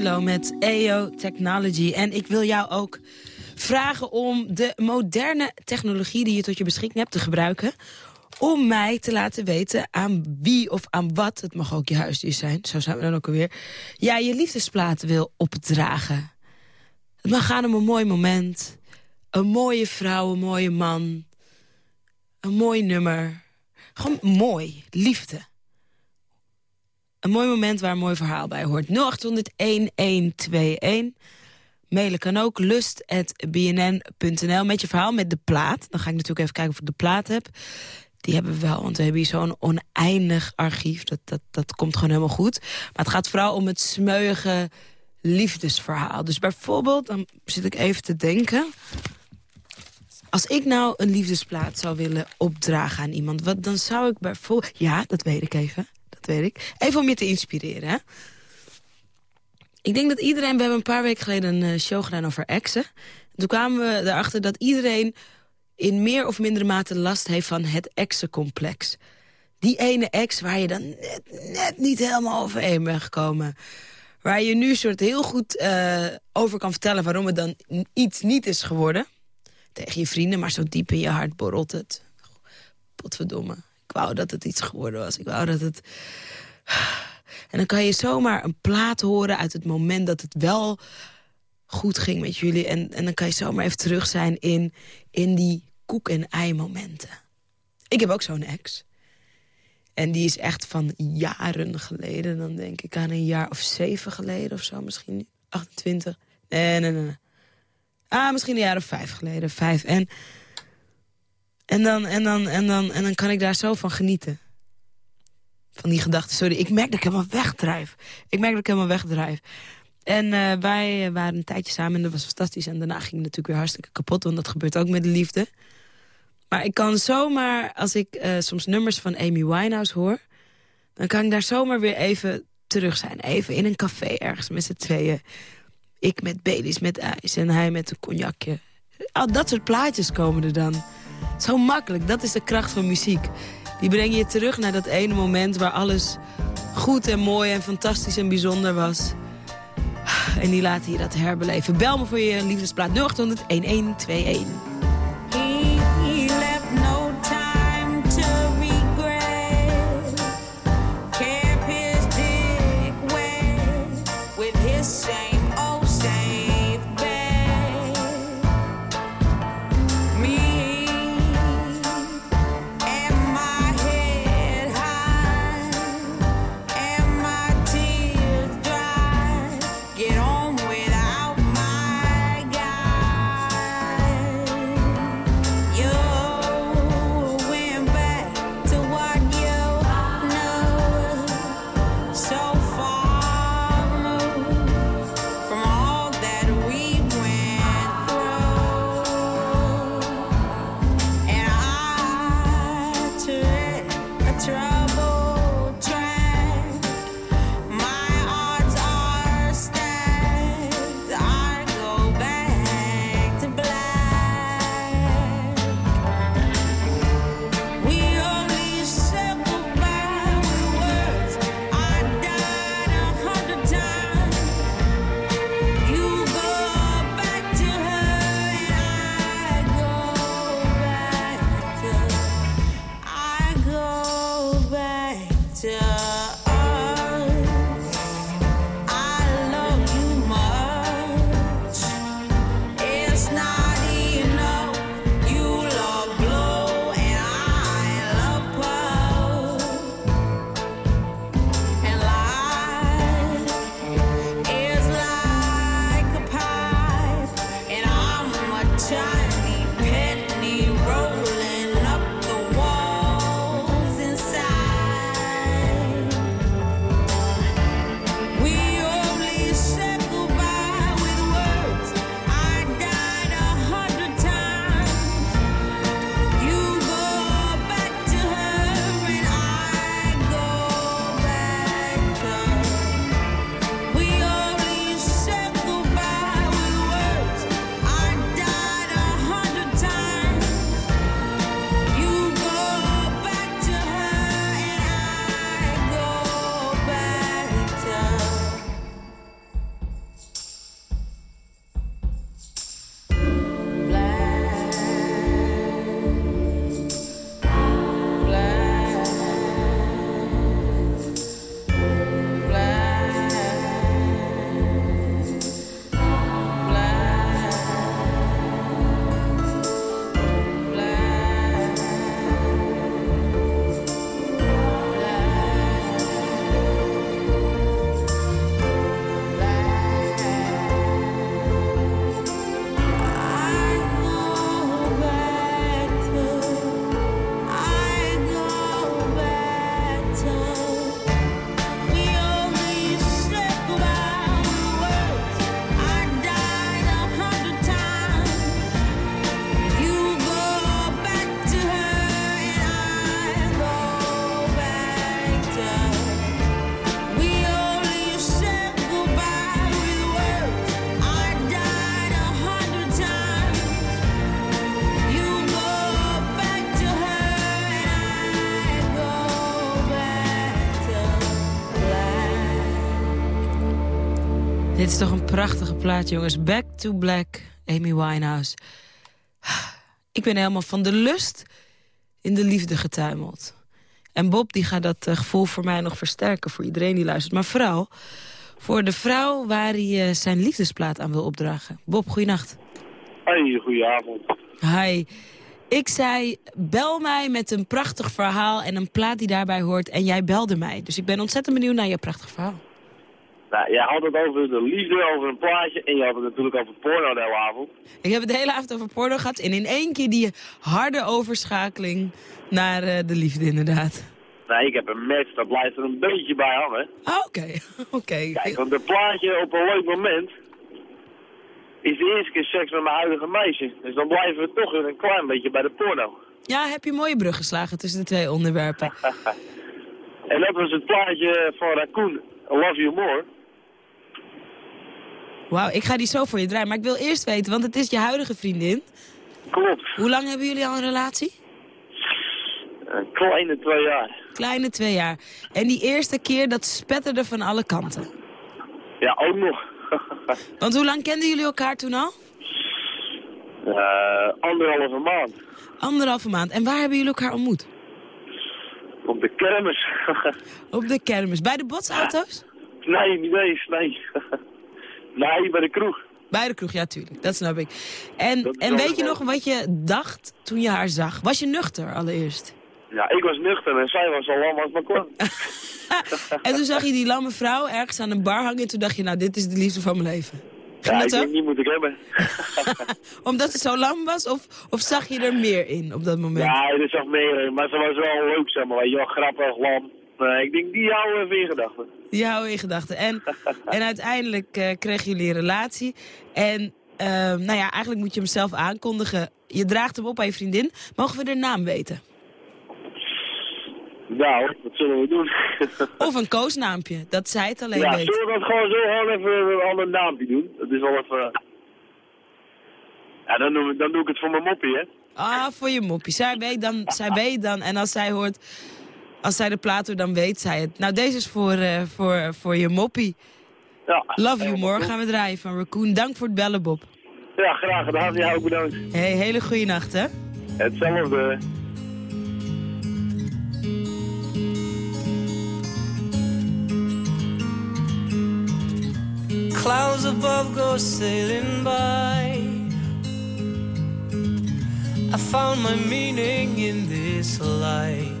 Met EO Technology. En ik wil jou ook vragen om de moderne technologie... die je tot je beschikking hebt te gebruiken... om mij te laten weten aan wie of aan wat... het mag ook je huisdier zijn, zo zijn we dan ook alweer... jij je liefdesplaat wil opdragen. Het mag gaan om een mooi moment... een mooie vrouw, een mooie man... een mooi nummer... Gewoon mooi, liefde. Een mooi moment waar een mooi verhaal bij hoort. 0800-1121. Mailen kan ook lust.bnn.nl met je verhaal met de plaat. Dan ga ik natuurlijk even kijken of ik de plaat heb. Die hebben we wel, want we hebben hier zo'n oneindig archief. Dat, dat, dat komt gewoon helemaal goed. Maar het gaat vooral om het smeuïge liefdesverhaal. Dus bijvoorbeeld, dan zit ik even te denken... Als ik nou een liefdesplaat zou willen opdragen aan iemand... Wat, dan zou ik bijvoorbeeld... Ja, dat weet ik even. Weet ik. Even om je te inspireren, hè. Ik denk dat iedereen... We hebben een paar weken geleden een eh, show gedaan over exen. Toen kwamen we erachter dat iedereen in meer of mindere mate last heeft van het exencomplex. Die ene ex waar je dan net, net niet helemaal overeen bent gekomen. Waar je nu soort heel goed eh, over kan vertellen waarom het dan iets niet is geworden. Tegen je vrienden, maar zo diep in je hart borrelt het. Potverdomme. Ik wou dat het iets geworden was. Ik wou dat het... En dan kan je zomaar een plaat horen uit het moment dat het wel goed ging met jullie. En, en dan kan je zomaar even terug zijn in, in die koek- en ei-momenten. Ik heb ook zo'n ex. En die is echt van jaren geleden. Dan denk ik aan een jaar of zeven geleden of zo. Misschien 28. Nee, nee, nee. Ah, misschien een jaar of vijf geleden. Vijf. En, en, dan, en, dan, en, dan, en dan kan ik daar zo van genieten. Van die gedachten. Sorry, ik merk dat ik helemaal wegdrijf. Ik merk dat ik helemaal wegdrijf. En uh, wij waren een tijdje samen en dat was fantastisch. En daarna ging het natuurlijk weer hartstikke kapot. Want dat gebeurt ook met de liefde. Maar ik kan zomaar, als ik uh, soms nummers van Amy Winehouse hoor... dan kan ik daar zomaar weer even terug zijn. Even in een café ergens met z'n tweeën. Ik met Baileys met ijs en hij met een cognacje. Al dat soort plaatjes komen er dan. Zo makkelijk, dat is de kracht van muziek. Die breng je terug naar dat ene moment waar alles goed en mooi en fantastisch en bijzonder was. En die laten je dat herbeleven. Bel me voor je liefdesplaat 0800 1121. Prachtige plaat, jongens. Back to Black, Amy Winehouse. Ik ben helemaal van de lust in de liefde getuimeld. En Bob die gaat dat eh, gevoel voor mij nog versterken... voor iedereen die luistert. Maar vooral voor de vrouw waar hij eh, zijn liefdesplaat aan wil opdragen. Bob, goeienacht. Hey, goedenavond. Hi. Ik zei, bel mij met een prachtig verhaal en een plaat die daarbij hoort. En jij belde mij. Dus ik ben ontzettend benieuwd naar je prachtig verhaal. Nou, jij had het over de liefde, over een plaatje en je had het natuurlijk over porno de hele avond. Ik heb het de hele avond over porno gehad. En in één keer die harde overschakeling naar eh, de liefde inderdaad. Nee, ik heb een match, dat blijft er een beetje bij hangen. Ah, oké. oké. Kijk, want een plaatje op een leuk moment is de eerste keer seks met mijn huidige meisje. Dus dan blijven we toch een klein beetje bij de porno. Ja, heb je mooie brug geslagen tussen de twee onderwerpen. en dat was het plaatje van Raccoon, I Love You More. Wauw, ik ga die zo voor je draaien. Maar ik wil eerst weten, want het is je huidige vriendin. Klopt. Hoe lang hebben jullie al een relatie? Een kleine twee jaar. Kleine twee jaar. En die eerste keer, dat spetterde van alle kanten. Ja, ook nog. Want hoe lang kenden jullie elkaar toen al? Uh, anderhalve maand. Anderhalve maand. En waar hebben jullie elkaar ontmoet? Op de kermis. Op de kermis. Bij de botsauto's? Nee, niet eens, nee. nee, bij de kroeg. Bij de kroeg, ja, tuurlijk. Dat snap ik. En, en weet je nog wat je dacht toen je haar zag? Was je nuchter allereerst? Ja, ik was nuchter en zij was al lam als maar kon. en toen zag je die lamme vrouw ergens aan een bar hangen... en toen dacht je, nou, dit is de liefde van mijn leven. Ging ja, ik denk, die moet ik hebben. Omdat ze zo lam was? Of, of zag je er meer in op dat moment? Ja, er zag meer in. Maar ze was wel leuk, zeg maar. Weet je wel, grappig, lam. Nee, ik denk, die houden even in gedachten. Die houden in gedachten. En, en uiteindelijk uh, kregen jullie een relatie. En uh, nou ja, eigenlijk moet je hem zelf aankondigen. Je draagt hem op aan je vriendin. Mogen we de naam weten? Nou, wat zullen we doen? of een koosnaampje, dat zij het alleen ja, weet. zullen we dat gewoon zo gewoon even een ander naampje doen? Dat is wel even... Ja, dan doe, dan doe ik het voor mijn moppie, hè? Ah, voor je moppie. Zij weet dan, zij weet dan. En als zij hoort, als zij de plaat hoort, dan weet zij het. Nou, deze is voor, uh, voor, voor je moppie. Ja. Love You More gaan we draaien van Raccoon. Dank voor het bellen, Bob. Ja, graag gedaan. Ja, ook bedankt. Hey, hele goede nacht, hè? Hetzelfde. Clouds above go sailing by. I found my meaning in this life.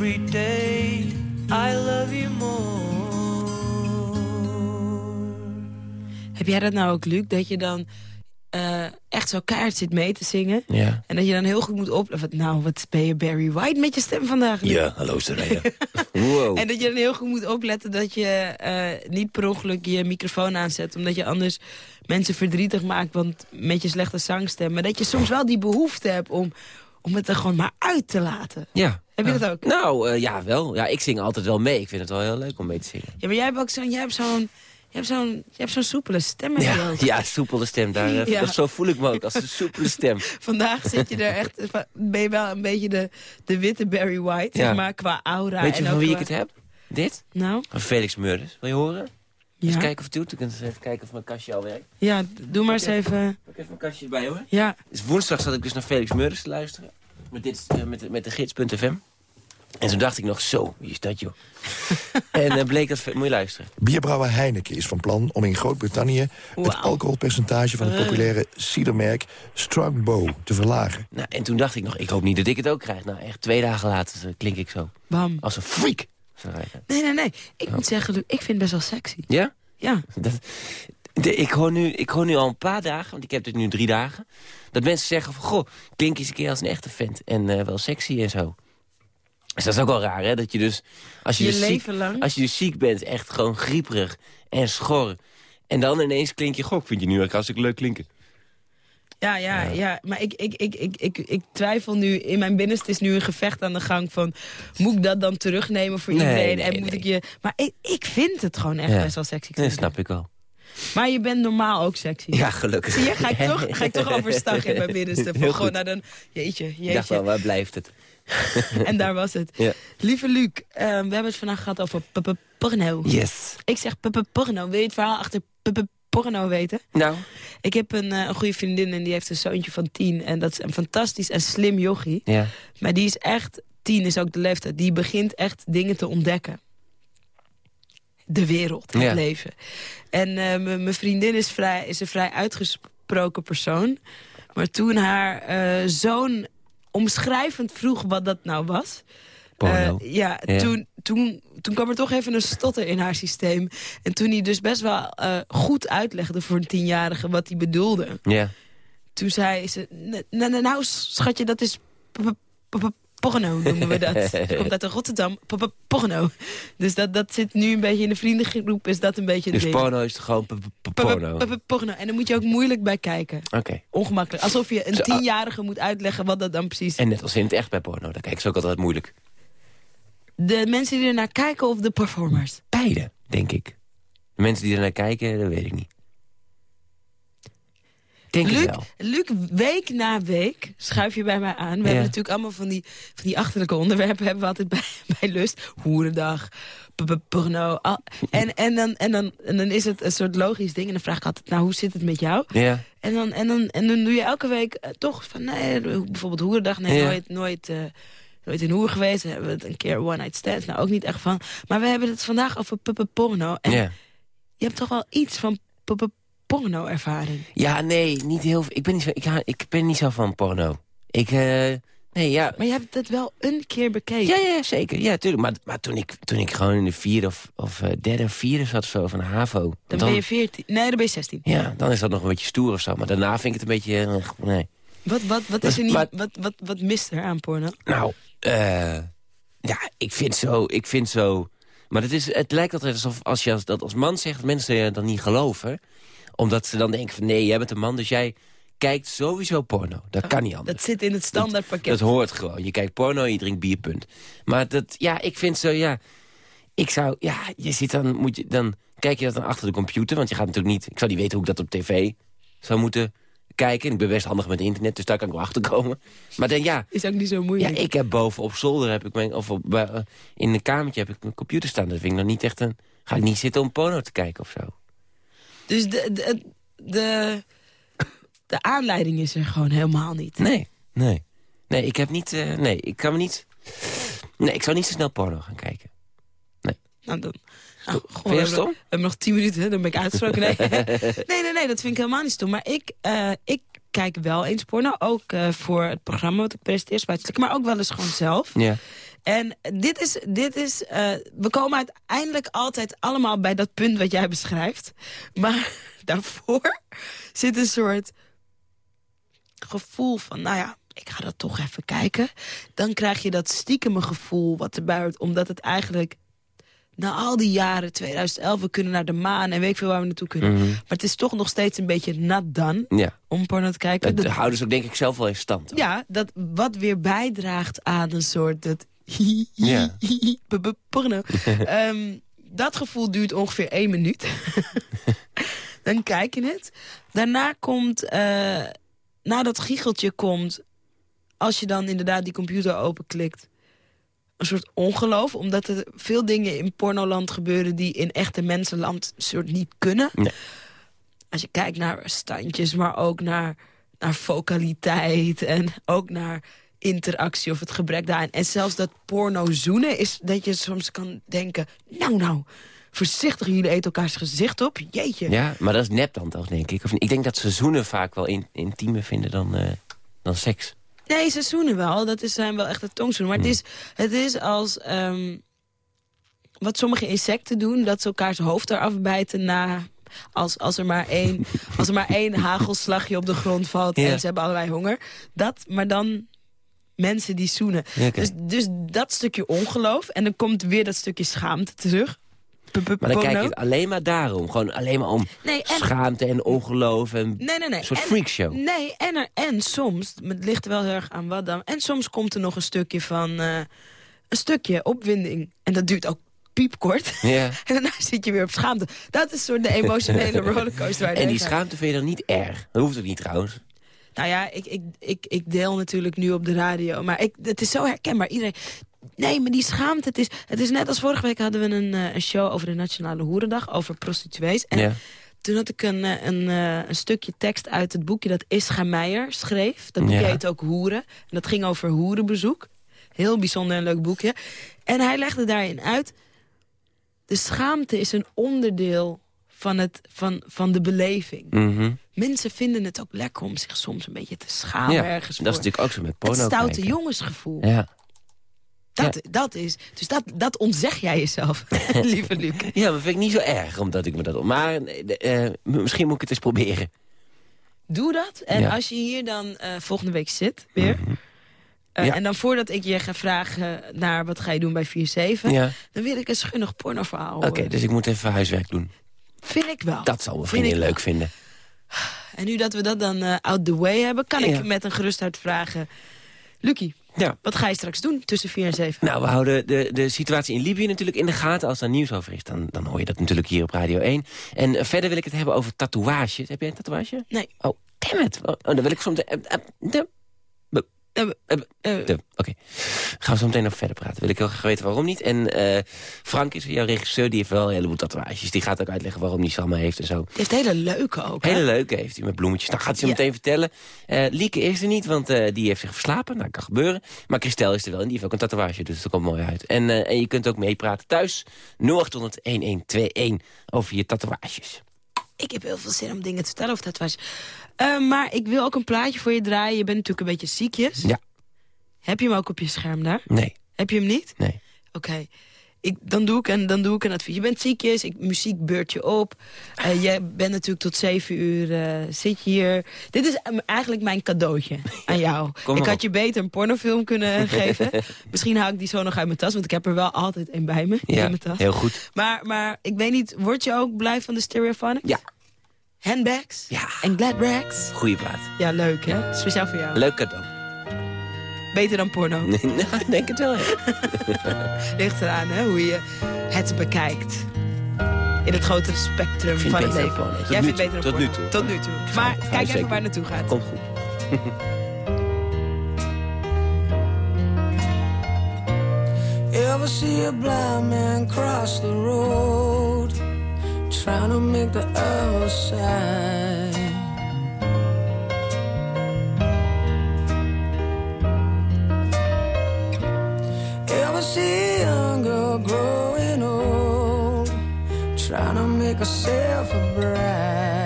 Every day I love you more. Heb jij dat nou ook, Luc? Dat je dan eh, echt zo kaart zit mee te zingen. Ja. En dat je dan heel goed moet opletten. Nou, wat ben je Barry White met je stem vandaag? Luc? Ja, hallo Soraya. wow. En dat je dan heel goed moet opletten dat je eh, niet per ongeluk je microfoon aanzet. Omdat je anders mensen verdrietig maakt want met je slechte zangstem. Maar dat je soms wel die behoefte hebt om, om het er gewoon maar uit te laten. Ja. Heb je dat ook? Nou, eh, ja, wel. Ja, ik zing altijd wel mee. Ik vind het wel heel leuk om mee te zingen. Ja, maar jij hebt ook zo'n... Jij hebt zo'n je hebt zo'n je hebt zo'n soepele stem. Ja, ja, soepele stem. Daar, eh, Ja. dat, zo voel ik me ook, als een soepele stem. Vandaag zit je er echt... Ben je wel een beetje de, de witte Barry White, Ja. zeg maar, qua aura. Weet je en van ook wie ik het heb? Dit? Nou? Van Felix Meurders. Wil je horen? Ja. Eens kijken of het doet. Ik kan eens even kijken of mijn kastje al werkt. Ja, doe maar eens even... Pak even mijn kastje erbij hoor. Ja. Dus woensdag zat ik dus naar Felix Meurders te luisteren. Met, dit, eh, met, met de gids.fm. En toen dacht ik nog, zo, wie is dat joh? en eh, bleek dat... Moet je luisteren. Bierbrouwer Heineken is van plan om in Groot-Brittannië... het alcoholpercentage van het Eh. populaire cidermerk Strongbow te verlagen. Nou, en toen dacht ik nog, ik hoop niet dat ik het ook krijg. Nou, echt twee dagen later klink ik zo. Bam. Als een freak. Nee, nee, nee. Ik moet zeggen, Luc, ik vind het best wel sexy. Ja? Ja. Dat, de, ik, hoor nu, ik hoor nu al een paar dagen, want ik heb dit nu drie dagen... dat mensen zeggen van, goh, klink eens een keer als een echte vent. En eh, wel sexy en zo. Dus dat is ook wel raar, hè? Dat je dus, als je, Je dus ziek, leven lang? als je dus ziek bent, echt gewoon grieperig en schor... en dan ineens klink je, goh, vind je nu eigenlijk hartstikke leuk klinken. Ja, ja, ja. Maar ik, ik, ik, ik, ik, ik twijfel nu, in mijn binnenste is nu een gevecht aan de gang van... moet ik dat dan terugnemen voor Nee, iedereen? nee, en moet ik je... Maar ik, ik vind het gewoon echt Ja. best wel sexy. Dat snap ik wel. Maar je bent normaal ook sexy. Ja, gelukkig. Zie je, ga ik toch, ga ik toch overstag in mijn binnenste. Van gewoon naar een... Jeetje, Ik dacht wel, jeetje. waar blijft het? En daar was het. Ja. Lieve Luc, eh, we hebben het vandaag gehad over p- p- porno. Yes. Ik zeg p- p- porno. Wil je het verhaal achter p- p- porno weten? Nou? Ik heb een, eh, een goede vriendin en die heeft een zoontje van tien. En dat is een fantastisch en slim jochie. Ja. Maar die is echt, tien is ook de leeftijd, die begint echt dingen te ontdekken. De wereld, het Ja. leven. En eh, mijn vriendin is, vrij, is een vrij uitgesproken persoon. Maar toen haar eh, zoon omschrijvend vroeg wat dat nou was... Porno. eh, ja, Ja. Toen, toen, toen kwam er toch even een stotter in haar systeem. En toen hij dus best wel eh, goed uitlegde voor een tienjarige wat hij bedoelde Ja. toen zei ze... "N- n- n- Nou, schatje, dat is porno, noemen we dat. Ze komt uit Rotterdam, porno. Dus dat, dat zit nu een beetje in de vriendengroep, is dat een beetje Dus porno is gewoon porno. En daar moet je ook moeilijk bij kijken. Oké. Ongemakkelijk. Alsof je een ah. tienjarige moet uitleggen wat dat dan precies is. En net als in het echt bij porno, daar kijken ze ook altijd moeilijk. De mensen die er naar kijken of de performers? Beide, denk ik. De mensen die er naar kijken, dat weet ik niet. Denk Luc, wel. Luc, week na week schuif je bij mij aan. We Ja. hebben natuurlijk allemaal van die, van die achterlijke onderwerpen... hebben we altijd bij, bij Lust. Hoerendag, porno. al- En, en, dan, en, dan, en dan is het een soort logisch ding. En dan vraag ik altijd, nou, hoe zit het met jou? Ja. En dan, en dan, en dan doe je elke week eh, toch van... Nee, bijvoorbeeld Hoerendag, nee, Ja. nooit, nooit, eh, nooit in Hoer geweest. Dan hebben we het een keer one night stand. Nou, ook niet echt van. Maar we hebben het vandaag over porno. En Ja. je hebt toch wel iets van p- p- porno-ervaring. Ja, nee, niet heel veel. Ik ben niet zo, ik, ik ben niet zo van porno. Ik, eh, nee, ja. Maar je hebt het wel een keer bekeken. Ja, ja, zeker. Ja, tuurlijk. Maar, maar toen, ik, toen ik gewoon in de vierde of, of eh, derde of vierde zat zo van HAVO. Dan, ben je 14. Nee, dan ben je 16. Ja, dan is dat nog een beetje stoer of zo. Maar daarna vind ik het een beetje... eh, nee. Wat, wat, wat is er niet, wat, wat, wat mist er aan porno? Nou, eh, ja, ik vind zo, ik vind zo... Maar het, is, het lijkt altijd alsof als je als, dat als man zegt... mensen je dan niet geloven. Omdat ze dan denken van... nee, jij bent een man, dus jij kijkt sowieso porno. Dat kan niet anders. Dat zit in het standaardpakket. Dat hoort gewoon. Je kijkt porno en je drinkt bierpunt. Maar dat, ja, ik vind zo, ja... Ik zou, ja, je zit dan, moet je, dan kijk je dat dan achter de computer. Want je gaat natuurlijk niet... Ik zou niet weten hoe ik dat op tv zou moeten kijken. En ik ben best handig met internet, dus daar kan ik wel achter komen. Maar dan ja... Is ook niet zo Ja, moeilijk. ik heb boven op zolder, heb ik mijn, of op, eh, in een kamertje heb ik mijn computer staan. Dat vind ik nog niet echt een... Ga ik niet zitten om porno te kijken of zo. Dus de, de, de, de aanleiding is er gewoon helemaal niet. Nee, nee. Nee, ik heb niet... eh, nee, ik kan me niet... Nee, ik zou niet zo snel porno gaan kijken. Nou, dan, nou, goh, je we, hebben, stom? we hebben nog tien minuten, dan ben ik uitgesproken. Nee. nee, nee, nee, dat vind ik helemaal niet stom. Maar ik, eh, ik kijk wel eens porno, ook eh, voor het programma wat ik presenteer, maar ook wel eens gewoon zelf. Ja. En dit is, dit is eh, we komen uiteindelijk altijd allemaal bij dat punt wat jij beschrijft. Maar daarvoor zit een soort gevoel van, nou ja, ik ga dat toch even kijken. Dan krijg je dat stiekeme gevoel wat erbij hoort, omdat het eigenlijk... Na al die jaren, 2011, we kunnen naar de maan en weet ik veel waar we naartoe kunnen. Mhm. Maar het is toch nog steeds een beetje done Ja. om porno te kijken. Dat Dat- houden ze ook denk ik zelf wel in stand. ja, dat wat weer bijdraagt aan een soort... Dat Ja. porno. Ehm, dat gevoel duurt ongeveer één minuut. Dan kijk je het. Daarna komt... eh na dat giecheltje komt... Als je dan inderdaad die computer openklikt... Een soort ongeloof. Omdat er veel dingen in pornoland gebeuren... die in echte mensenland soort niet kunnen. Als je kijkt naar standjes, maar ook naar, naar vocaliteit... en ook naar interactie of het gebrek daarin. En zelfs dat porno zoenen is dat je soms kan denken... nou, nou, voorzichtig, jullie eten elkaars gezicht op. Jeetje. Ja, maar dat is nep dan toch, denk ik. Of, ik denk dat ze zoenen vaak wel in, intiemer vinden dan, eh, dan seks. Nee, ze zoenen wel. Dat is, zijn wel echt de tongzoenen. Maar het, is, het is als... ehm, wat sommige insecten doen, dat ze elkaars hoofd eraf bijten na... Als, als, er maar één, als er maar één hagelslagje op de grond valt Ja. en ze hebben allebei honger. Dat, maar dan mensen die zoenen. Dus, dus dat stukje ongeloof. En dan komt weer dat stukje schaamte terug. Maar dan kijk je alleen maar daarom. Gewoon alleen maar om Nee, en- schaamte en ongeloof. En Nee, nee, nee. Een soort En- freakshow. Nee, en, er, en soms, het ligt wel heel erg aan wat dan... en soms komt er nog een stukje van... eh, een stukje opwinding. En dat duurt ook piepkort. Ja. En daarna zit je weer op schaamte. Dat is soort de emotionele rollercoaster. waar En die schaamte vind je dan niet erg. Dat hoeft ook niet trouwens. Nou ja, ik, ik, ik, ik deel natuurlijk nu op de radio. Maar ik, het is zo herkenbaar. Iedereen... Nee, maar die schaamte, het is, het is net als vorige week hadden we een, eh, een show over de Nationale Hoerendag. Over prostituees. En Ja. toen had ik een, eh, een, eh, een stukje tekst uit het boekje dat Ischa Meijer schreef. Dat boekje Ja. heet ook Hoeren. En dat ging over hoerenbezoek. Heel bijzonder en leuk boekje. En hij legde daarin uit... de schaamte is een onderdeel van, het, van, van de beleving. Mhm. Mensen vinden het ook lekker om zich soms een beetje te schamen Ja, ergens dat is voor. natuurlijk ook zo met porno Het stoute kijken. jongensgevoel. Ja. Dat, dat is, dus dat, dat ontzeg jij jezelf, lieve Luc. ja, maar vind ik niet zo erg, omdat ik me dat... Maar eh, eh, misschien moet ik het eens proberen. Doe dat. En Ja. Mhm. als je hier dan eh, volgende week zit, weer... Ja. En dan voordat ik je ga vragen naar wat ga je doen bij 4-7... Ja. dan wil ik een schunnig pornoverhaal Oké, dus ik moet even huiswerk doen. Vind ik wel. Dat zal mijn vriendin leuk vinden. En nu dat we dat dan out the way hebben... kan Ja. ik met een gerustheid vragen... Lucie, Ja. wat ga je straks doen tussen 4 en 7? Nou, we houden de, de situatie in Libië natuurlijk in de gaten. Als daar nieuws over is, dan, dan hoor je dat natuurlijk hier op Radio 1. En eh, verder wil ik het hebben over tatoeages. Heb jij een tatoeage? Nee. Oh, damn it. Oh, dan wil ik meteen... eh, eh, de- eh, de- Oké. Gaan we zo meteen nog verder praten. Wil ik heel graag weten waarom niet. En Frank is jouw regisseur, die heeft wel een heleboel tatoeages. Die gaat ook uitleggen waarom hij ze allemaal heeft en zo. Die heeft hele leuke ook, hè? Hele leuke heeft hij met bloemetjes. Nou, gaat hij zo Ja. meteen vertellen. Lieke is er niet, want die heeft zich verslapen. Nou, kan gebeuren. Maar Christel is er wel en die heeft ook een tatoeage. Dus dat komt mooi uit. En, en je kunt ook meepraten thuis. 0800-1121 over je tatoeages. Ik heb heel veel zin om dingen te vertellen over tatoeages. Eh, maar ik wil ook een plaatje voor je draaien. Je bent natuurlijk een beetje ziekjes. Ja. Heb je hem ook op je scherm daar? Nee. Heb je hem niet? Nee. Oké. Ik, dan, doe ik een, dan doe ik een advies. Je bent ziekjes, ik, muziek beurt je op. Eh jij bent natuurlijk tot zeven uur, eh, zit je hier. Dit is eh, eigenlijk mijn cadeautje aan jou. Kom ik had op. je beter een pornofilm kunnen geven. Misschien haal ik die zo nog uit mijn tas, want ik heb er wel altijd een bij me in Ja, mijn tas. heel goed. Maar, maar ik weet niet, word je ook blij van de Stereophonics? Ja. Handbags? Ja. En glad rags? Goeie plaat. Ja, leuk hè? Speciaal voor jou. Leuk cadeau. Beter dan porno. Nee, nou, ik denk het wel, ja. Ligt eraan hè, hoe je het bekijkt. in het grotere spectrum vind van het leven. porno. Tot Jij vindt toe. betere Tot porno. nu toe. Tot nu toe. Maar ga kijk even zeker. waar het naartoe gaat. Komt goed. Ever see a blind man cross the road, trying to make the other side? Ever see a young girl growing old, trying to make herself a bride?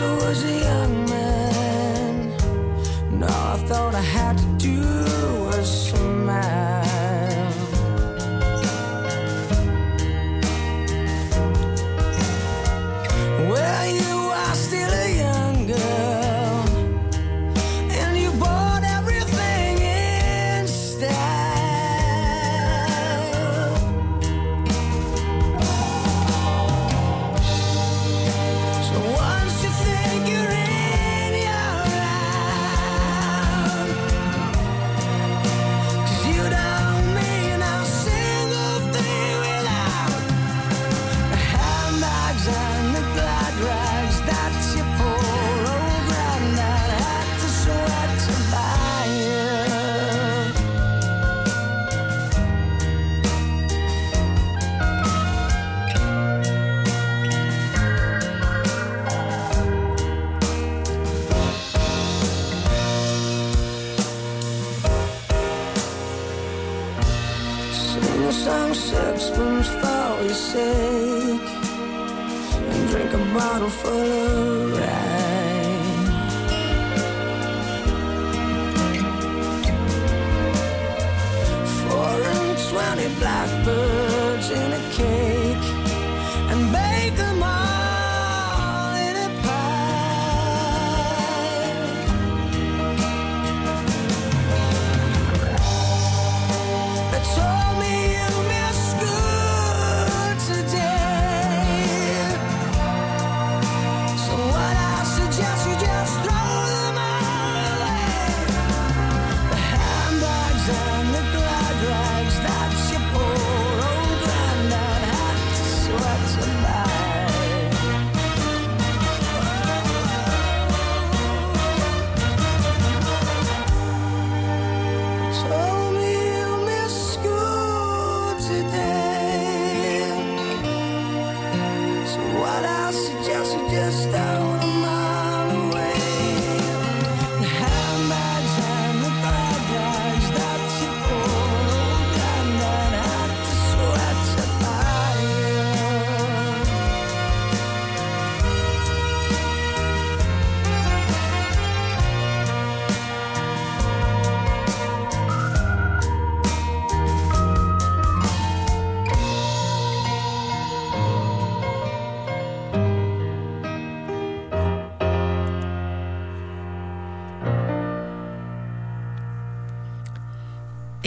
I was a young man. And all I thought I had to do was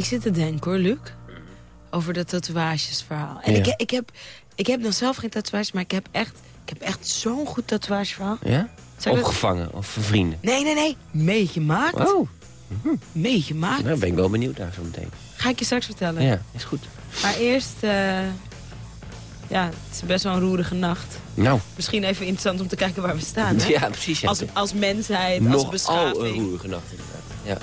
Ik zit te denken hoor, Luc. Over dat tatoeagesverhaal. En Ja. ik, ik, heb, ik heb nog zelf geen tatoeages, maar ik heb echt, ik heb echt zo'n goed tatoeageverhaal. Ja? Zou ik dat- Opgevangen of vrienden? Nee, nee, nee. Meegemaakt. Oh. Meegemaakt. Nou, ben ik wel benieuwd naar zo meteen. Ga ik je straks vertellen. Ja, is goed. Maar eerst, eh, ja, het is best wel een roerige nacht. Nou, Misschien even interessant om te kijken waar we staan. Hè? Ja, precies, ja. Als, als mensheid, als nog al beschaving. een roerige nacht inderdaad. Ja.